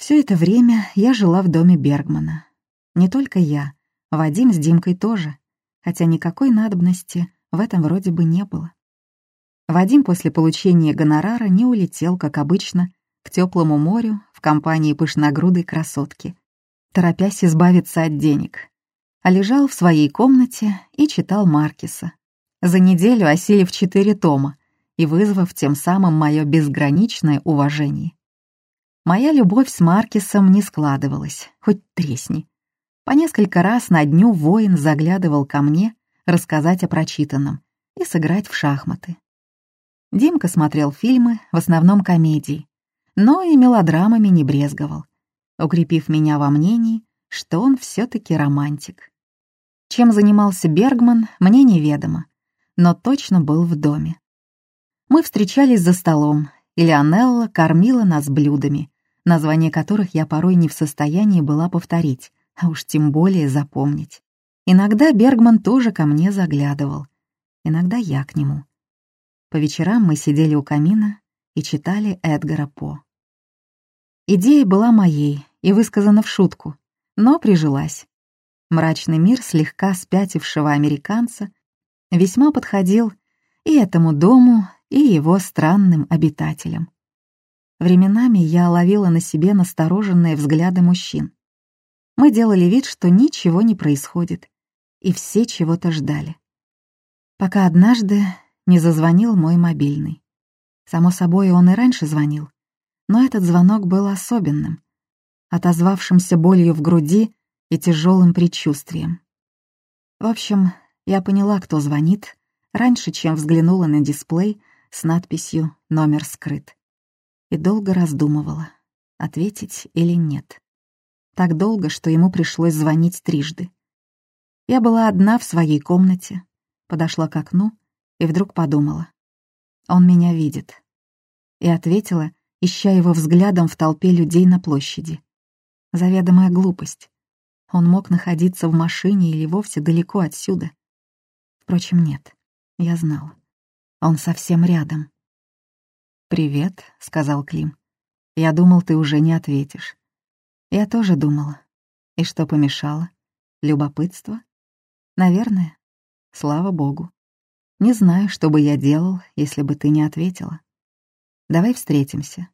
Все это время я жила в доме Бергмана. Не только я, Вадим с Димкой тоже, хотя никакой надобности в этом вроде бы не было. Вадим после получения гонорара не улетел, как обычно, к теплому морю в компании пышногрудой красотки, торопясь избавиться от денег, а лежал в своей комнате и читал Маркиса, за неделю осилив четыре тома и вызвав тем самым мое безграничное уважение. Моя любовь с Маркисом не складывалась, хоть тресни. По несколько раз на дню воин заглядывал ко мне рассказать о прочитанном и сыграть в шахматы. Димка смотрел фильмы, в основном комедии, но и мелодрамами не брезговал, укрепив меня во мнении, что он все таки романтик. Чем занимался Бергман, мне неведомо, но точно был в доме. Мы встречались за столом, и Леонелла кормила нас блюдами, названия которых я порой не в состоянии была повторить, а уж тем более запомнить. Иногда Бергман тоже ко мне заглядывал, иногда я к нему. По вечерам мы сидели у камина и читали Эдгара По. Идея была моей и высказана в шутку, но прижилась. Мрачный мир слегка спятившего американца весьма подходил и этому дому, и его странным обитателям. Временами я ловила на себе настороженные взгляды мужчин. Мы делали вид, что ничего не происходит, и все чего-то ждали. Пока однажды не зазвонил мой мобильный. Само собой, он и раньше звонил, но этот звонок был особенным, отозвавшимся болью в груди и тяжелым предчувствием. В общем, я поняла, кто звонит, раньше, чем взглянула на дисплей с надписью «Номер скрыт». И долго раздумывала, ответить или нет. Так долго, что ему пришлось звонить трижды. Я была одна в своей комнате, подошла к окну и вдруг подумала. Он меня видит. И ответила, ища его взглядом в толпе людей на площади. Заведомая глупость. Он мог находиться в машине или вовсе далеко отсюда. Впрочем, нет, я знала. Он совсем рядом. «Привет», — сказал Клим. «Я думал, ты уже не ответишь». Я тоже думала. И что помешало? Любопытство? Наверное. Слава богу. Не знаю, что бы я делал, если бы ты не ответила. Давай встретимся.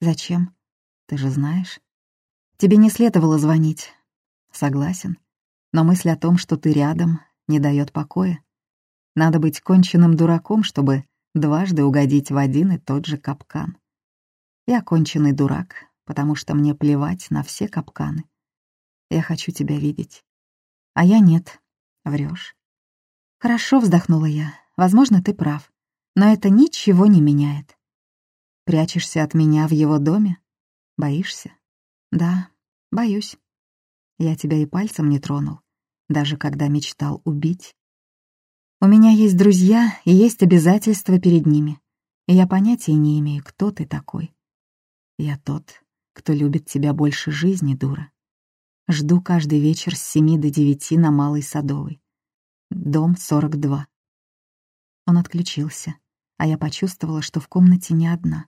Зачем? Ты же знаешь. Тебе не следовало звонить. Согласен. Но мысль о том, что ты рядом, не дает покоя. Надо быть конченным дураком, чтобы дважды угодить в один и тот же капкан. Я конченый дурак, потому что мне плевать на все капканы. Я хочу тебя видеть. А я нет. Врешь. Хорошо, вздохнула я. Возможно, ты прав. Но это ничего не меняет. Прячешься от меня в его доме? Боишься? Да, боюсь. Я тебя и пальцем не тронул, даже когда мечтал убить. У меня есть друзья и есть обязательства перед ними, и я понятия не имею, кто ты такой. Я тот, кто любит тебя больше жизни, дура. Жду каждый вечер с семи до девяти на Малой Садовой. Дом 42. Он отключился, а я почувствовала, что в комнате не одна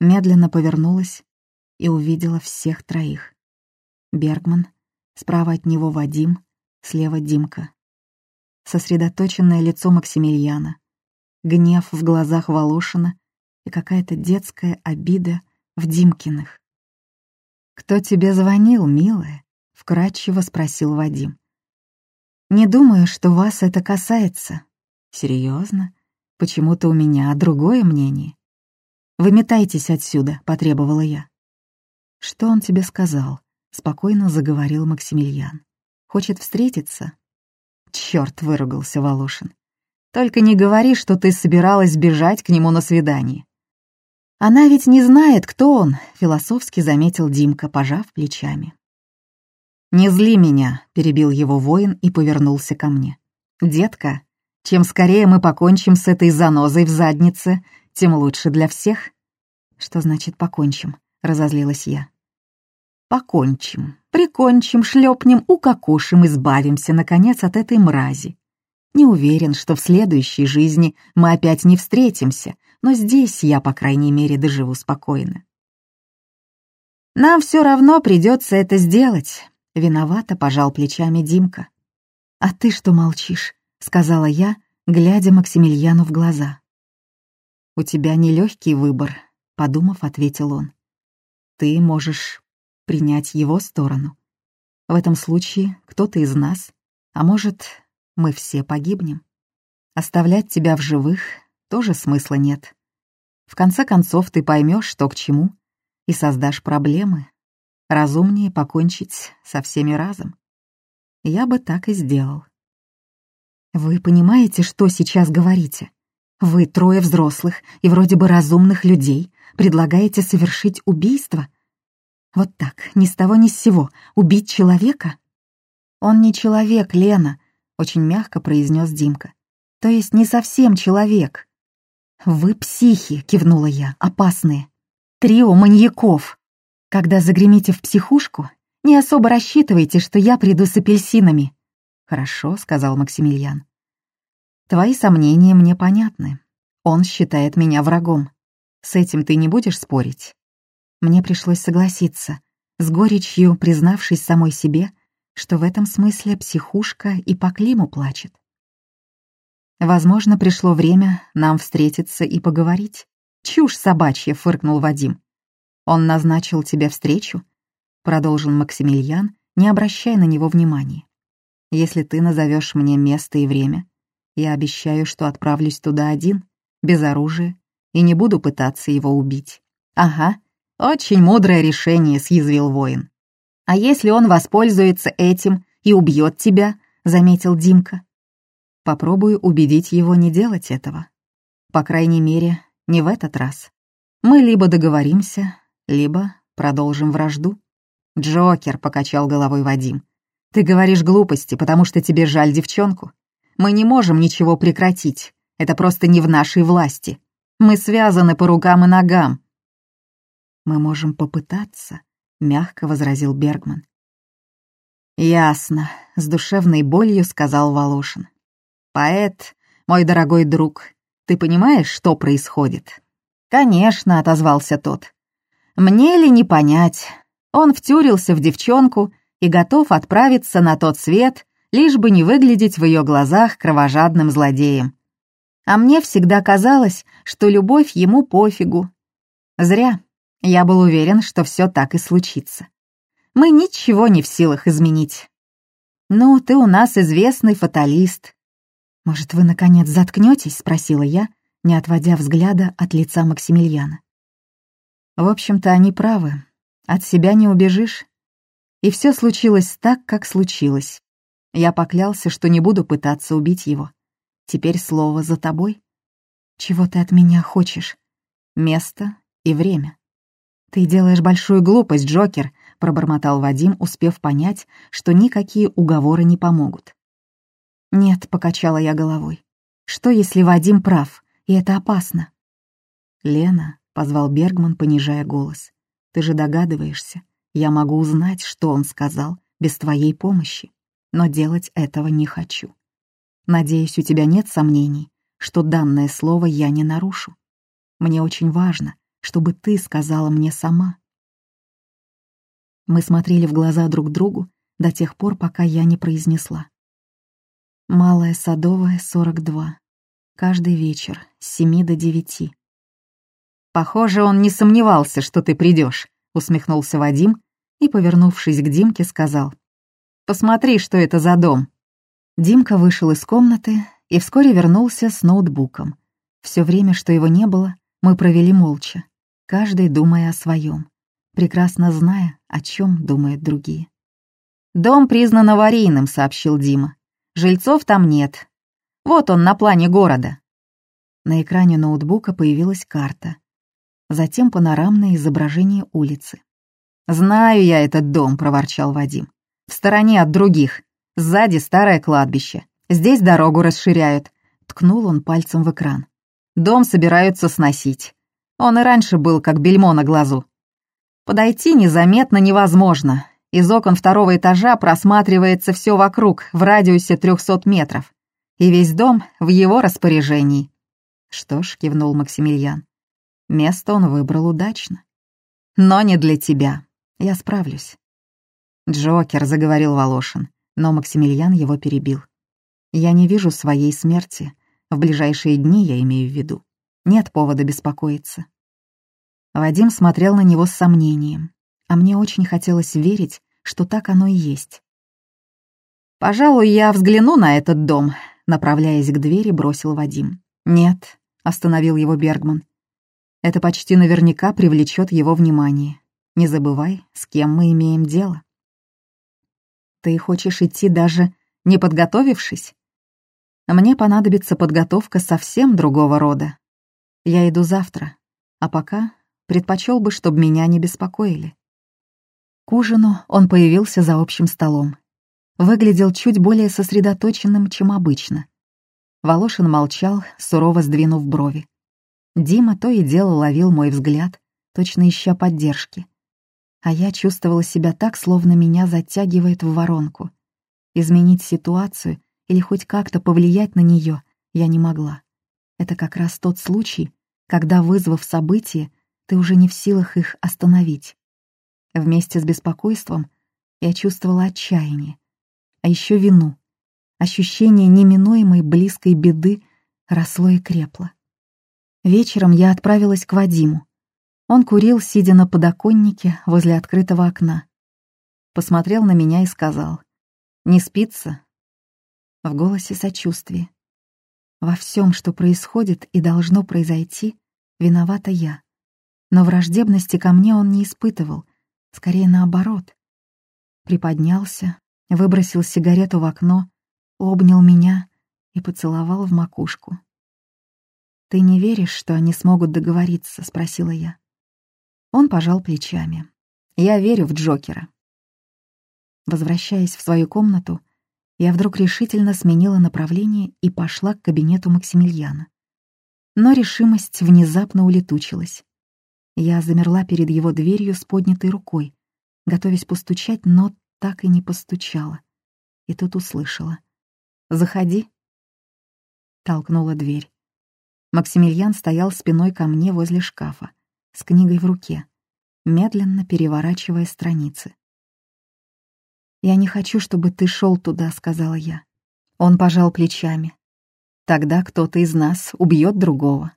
медленно повернулась и увидела всех троих. Бергман, справа от него Вадим, слева Димка. Сосредоточенное лицо Максимилиана, гнев в глазах Волошина и какая-то детская обида в Димкиных. «Кто тебе звонил, милая?» — вкратчиво спросил Вадим. «Не думаю, что вас это касается. Серьезно? Почему-то у меня другое мнение. «Выметайтесь отсюда», — потребовала я. «Что он тебе сказал?» — спокойно заговорил Максимилиан. «Хочет встретиться?» «Чёрт!» — выругался Волошин. «Только не говори, что ты собиралась бежать к нему на свидание». «Она ведь не знает, кто он», — философски заметил Димка, пожав плечами. «Не зли меня», — перебил его воин и повернулся ко мне. «Детка, чем скорее мы покончим с этой занозой в заднице, тем лучше для всех. Что значит покончим? Разозлилась я. Покончим, прикончим, шлепнем, укокошим, избавимся, наконец, от этой мрази. Не уверен, что в следующей жизни мы опять не встретимся, но здесь я, по крайней мере, доживу спокойно. Нам все равно придется это сделать. Виновато пожал плечами Димка. А ты что молчишь? сказала я, глядя Максимилиану в глаза. У тебя нелегкий выбор, подумав, ответил он. Ты можешь принять его сторону. В этом случае кто-то из нас, а может, мы все погибнем. Оставлять тебя в живых тоже смысла нет. В конце концов, ты поймешь, что к чему, и создашь проблемы. Разумнее покончить со всеми разом. Я бы так и сделал. Вы понимаете, что сейчас говорите? Вы трое взрослых и вроде бы разумных людей предлагаете совершить убийство? Вот так, ни с того ни с сего, убить человека? Он не человек, Лена, очень мягко произнес Димка. То есть не совсем человек. Вы психи, кивнула я, опасные. Трио маньяков. Когда загремите в психушку, не особо рассчитывайте, что я приду с апельсинами. Хорошо, сказал Максимилиан. Твои сомнения мне понятны. Он считает меня врагом. С этим ты не будешь спорить? Мне пришлось согласиться, с горечью признавшись самой себе, что в этом смысле психушка и по Климу плачет. Возможно, пришло время нам встретиться и поговорить. Чушь собачья, фыркнул Вадим. Он назначил тебе встречу? Продолжил Максимилиан, не обращая на него внимания. Если ты назовешь мне место и время, я обещаю, что отправлюсь туда один, без оружия, и не буду пытаться его убить. Ага, очень мудрое решение, съязвил воин. А если он воспользуется этим и убьет тебя, заметил Димка. Попробую убедить его не делать этого. По крайней мере, не в этот раз. Мы либо договоримся, либо продолжим вражду. «Джокер», — покачал головой Вадим. «Ты говоришь глупости, потому что тебе жаль девчонку. Мы не можем ничего прекратить. Это просто не в нашей власти. Мы связаны по рукам и ногам». «Мы можем попытаться», — мягко возразил Бергман. «Ясно», — с душевной болью сказал Волошин. «Поэт, мой дорогой друг, ты понимаешь, что происходит?» «Конечно», — отозвался тот. «Мне ли не понять? Он втюрился в девчонку и готов отправиться на тот свет, лишь бы не выглядеть в ее глазах кровожадным злодеем. А мне всегда казалось, что любовь ему пофигу. Зря. Я был уверен, что все так и случится. Мы ничего не в силах изменить. «Ну, ты у нас известный фаталист». «Может, вы, наконец, заткнетесь?» — спросила я, не отводя взгляда от лица Максимилиана. В общем-то, они правы. От себя не убежишь. И все случилось так, как случилось. Я поклялся, что не буду пытаться убить его. Теперь слово за тобой. Чего ты от меня хочешь? Место и время. Ты делаешь большую глупость, Джокер, пробормотал Вадим, успев понять, что никакие уговоры не помогут. Нет, покачала я головой. Что, если Вадим прав, и это опасно? Лена, позвал Бергман, понижая голос. Ты же догадываешься, я могу узнать, что он сказал, без твоей помощи но делать этого не хочу. Надеюсь, у тебя нет сомнений, что данное слово я не нарушу. Мне очень важно, чтобы ты сказала мне сама. Мы смотрели в глаза друг другу до тех пор, пока я не произнесла. Малая Садовая, 42. Каждый вечер, с семи до девяти. «Похоже, он не сомневался, что ты придешь, усмехнулся Вадим и, повернувшись к Димке, сказал. Посмотри, что это за дом». Димка вышел из комнаты и вскоре вернулся с ноутбуком. Все время, что его не было, мы провели молча, каждый думая о своем, прекрасно зная, о чем думают другие. «Дом признан аварийным», — сообщил Дима. «Жильцов там нет. Вот он на плане города». На экране ноутбука появилась карта. Затем панорамное изображение улицы. «Знаю я этот дом», — проворчал Вадим в стороне от других. Сзади старое кладбище. Здесь дорогу расширяют. Ткнул он пальцем в экран. Дом собираются сносить. Он и раньше был как бельмо на глазу. Подойти незаметно невозможно. Из окон второго этажа просматривается все вокруг в радиусе 300 метров. И весь дом в его распоряжении. Что ж, кивнул Максимилиан. Место он выбрал удачно. Но не для тебя. Я справлюсь». «Джокер», — заговорил Волошин, но Максимилиан его перебил. «Я не вижу своей смерти. В ближайшие дни я имею в виду. Нет повода беспокоиться». Вадим смотрел на него с сомнением, а мне очень хотелось верить, что так оно и есть. «Пожалуй, я взгляну на этот дом», — направляясь к двери, бросил Вадим. «Нет», — остановил его Бергман. «Это почти наверняка привлечет его внимание. Не забывай, с кем мы имеем дело». «Ты хочешь идти даже не подготовившись?» «Мне понадобится подготовка совсем другого рода. Я иду завтра, а пока предпочел бы, чтобы меня не беспокоили». К ужину он появился за общим столом. Выглядел чуть более сосредоточенным, чем обычно. Волошин молчал, сурово сдвинув брови. Дима то и дело ловил мой взгляд, точно ища поддержки. А я чувствовала себя так, словно меня затягивает в воронку. Изменить ситуацию или хоть как-то повлиять на нее я не могла. Это как раз тот случай, когда, вызвав события, ты уже не в силах их остановить. Вместе с беспокойством я чувствовала отчаяние, а еще вину. Ощущение неминуемой близкой беды росло и крепло. Вечером я отправилась к Вадиму. Он курил, сидя на подоконнике возле открытого окна. Посмотрел на меня и сказал, «Не спится?» В голосе сочувствие. Во всем, что происходит и должно произойти, виновата я. Но враждебности ко мне он не испытывал, скорее наоборот. Приподнялся, выбросил сигарету в окно, обнял меня и поцеловал в макушку. «Ты не веришь, что они смогут договориться?» — спросила я. Он пожал плечами. «Я верю в Джокера». Возвращаясь в свою комнату, я вдруг решительно сменила направление и пошла к кабинету Максимилиана. Но решимость внезапно улетучилась. Я замерла перед его дверью с поднятой рукой, готовясь постучать, но так и не постучала. И тут услышала. «Заходи». Толкнула дверь. Максимилиан стоял спиной ко мне возле шкафа, с книгой в руке, медленно переворачивая страницы. «Я не хочу, чтобы ты шел туда», — сказала я. Он пожал плечами. «Тогда кто-то из нас убьет другого».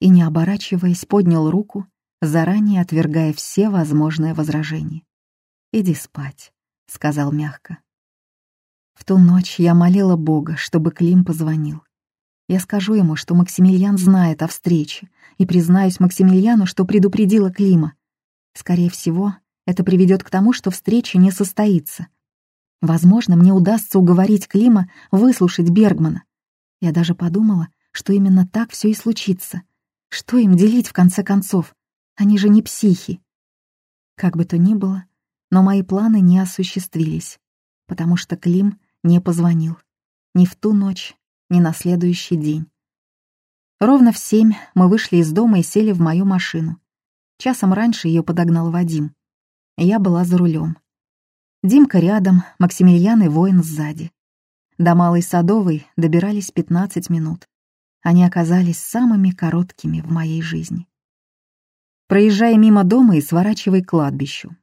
И, не оборачиваясь, поднял руку заранее отвергая все возможные возражения. «Иди спать», — сказал мягко. В ту ночь я молила Бога, чтобы Клим позвонил. Я скажу ему, что Максимилиан знает о встрече, и признаюсь Максимилиану, что предупредила Клима. Скорее всего, это приведет к тому, что встреча не состоится. Возможно, мне удастся уговорить Клима выслушать Бергмана. Я даже подумала, что именно так все и случится. Что им делить в конце концов? Они же не психи. Как бы то ни было, но мои планы не осуществились, потому что Клим не позвонил. Ни в ту ночь, ни на следующий день. Ровно в семь мы вышли из дома и сели в мою машину. Часом раньше ее подогнал Вадим. Я была за рулем. Димка рядом, Максимилиан и воин сзади. До Малой Садовой добирались 15 минут. Они оказались самыми короткими в моей жизни проезжая мимо дома и сворачивая к кладбищу.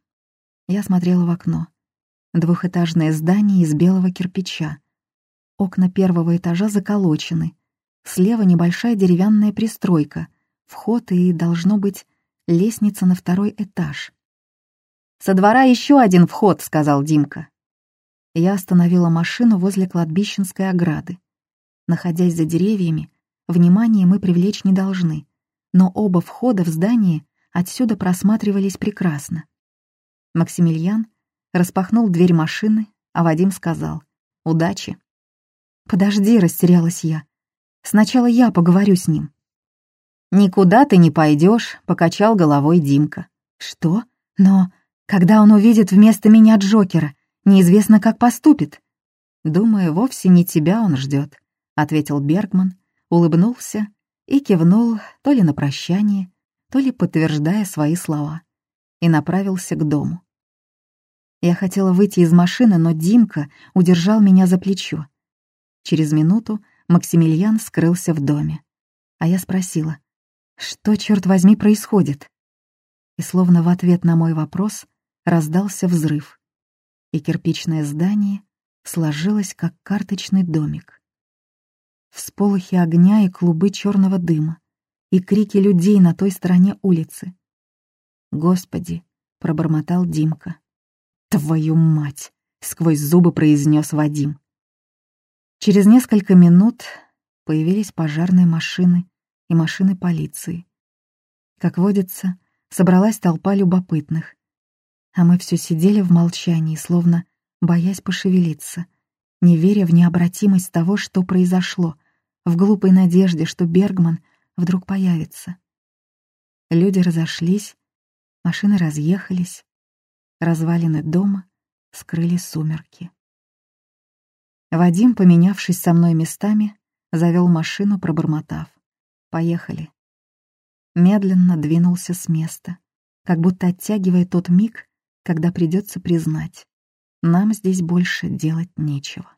Я смотрела в окно. Двухэтажное здание из белого кирпича. Окна первого этажа заколочены. Слева небольшая деревянная пристройка, вход и, должно быть, лестница на второй этаж. «Со двора еще один вход», — сказал Димка. Я остановила машину возле кладбищенской ограды. Находясь за деревьями, внимание мы привлечь не должны, но оба входа в здание отсюда просматривались прекрасно. Максимилиан распахнул дверь машины, а Вадим сказал «Удачи». «Подожди», — растерялась я. «Сначала я поговорю с ним». «Никуда ты не пойдешь», — покачал головой Димка. «Что? Но когда он увидит вместо меня Джокера, неизвестно, как поступит». «Думаю, вовсе не тебя он ждет, ответил Бергман, улыбнулся и кивнул то ли на прощание, то ли подтверждая свои слова, и направился к дому. Я хотела выйти из машины, но Димка удержал меня за плечо. Через минуту Максимилиан скрылся в доме, а я спросила, что, черт возьми, происходит? И словно в ответ на мой вопрос раздался взрыв, и кирпичное здание сложилось, как карточный домик. Всполохи огня и клубы черного дыма, и крики людей на той стороне улицы. «Господи!» — пробормотал Димка. «Твою мать!» — сквозь зубы произнес Вадим. Через несколько минут появились пожарные машины и машины полиции. Как водится, собралась толпа любопытных. А мы все сидели в молчании, словно боясь пошевелиться, не веря в необратимость того, что произошло, в глупой надежде, что Бергман вдруг появится. Люди разошлись, машины разъехались, развалины дома скрыли сумерки. Вадим, поменявшись со мной местами, завел машину, пробормотав. «Поехали». Медленно двинулся с места, как будто оттягивая тот миг, когда придется признать. Нам здесь больше делать нечего.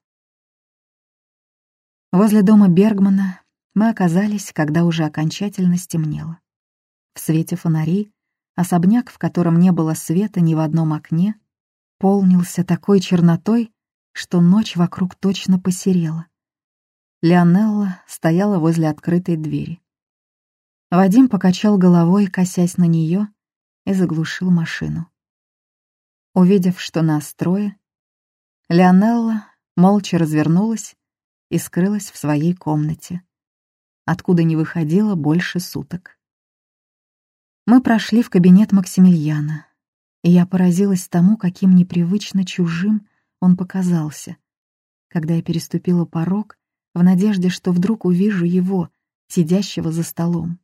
Возле дома Бергмана мы оказались, когда уже окончательно стемнело. В свете фонарей особняк, в котором не было света ни в одном окне, полнился такой чернотой, что ночь вокруг точно посерела. Леонелла стояла возле открытой двери. Вадим покачал головой, косясь на нее, и заглушил машину. Увидев, что нас трое, Леонелла молча развернулась и скрылась в своей комнате, откуда не выходила больше суток. Мы прошли в кабинет Максимилиана, и я поразилась тому, каким непривычно чужим он показался, когда я переступила порог в надежде, что вдруг увижу его, сидящего за столом.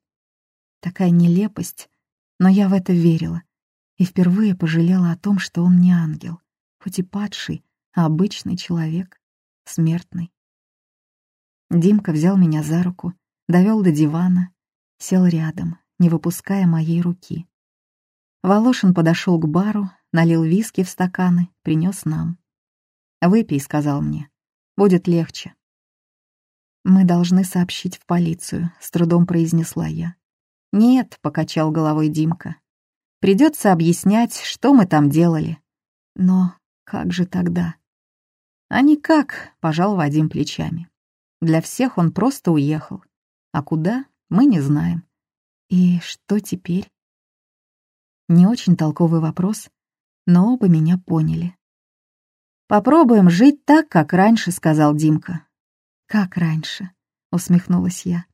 Такая нелепость, но я в это верила и впервые пожалела о том, что он не ангел, хоть и падший, а обычный человек, смертный. Димка взял меня за руку, довел до дивана, сел рядом, не выпуская моей руки. Волошин подошел к бару, налил виски в стаканы, принес нам. «Выпей», — сказал мне, — «будет легче». «Мы должны сообщить в полицию», — с трудом произнесла я. «Нет», — покачал головой Димка. «Придется объяснять, что мы там делали». «Но как же тогда?» «А никак», — пожал Вадим плечами. «Для всех он просто уехал. А куда, мы не знаем». «И что теперь?» Не очень толковый вопрос, но оба меня поняли. «Попробуем жить так, как раньше», — сказал Димка. «Как раньше?» — усмехнулась я.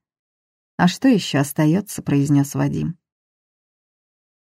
«А что еще остается?» — произнес Вадим.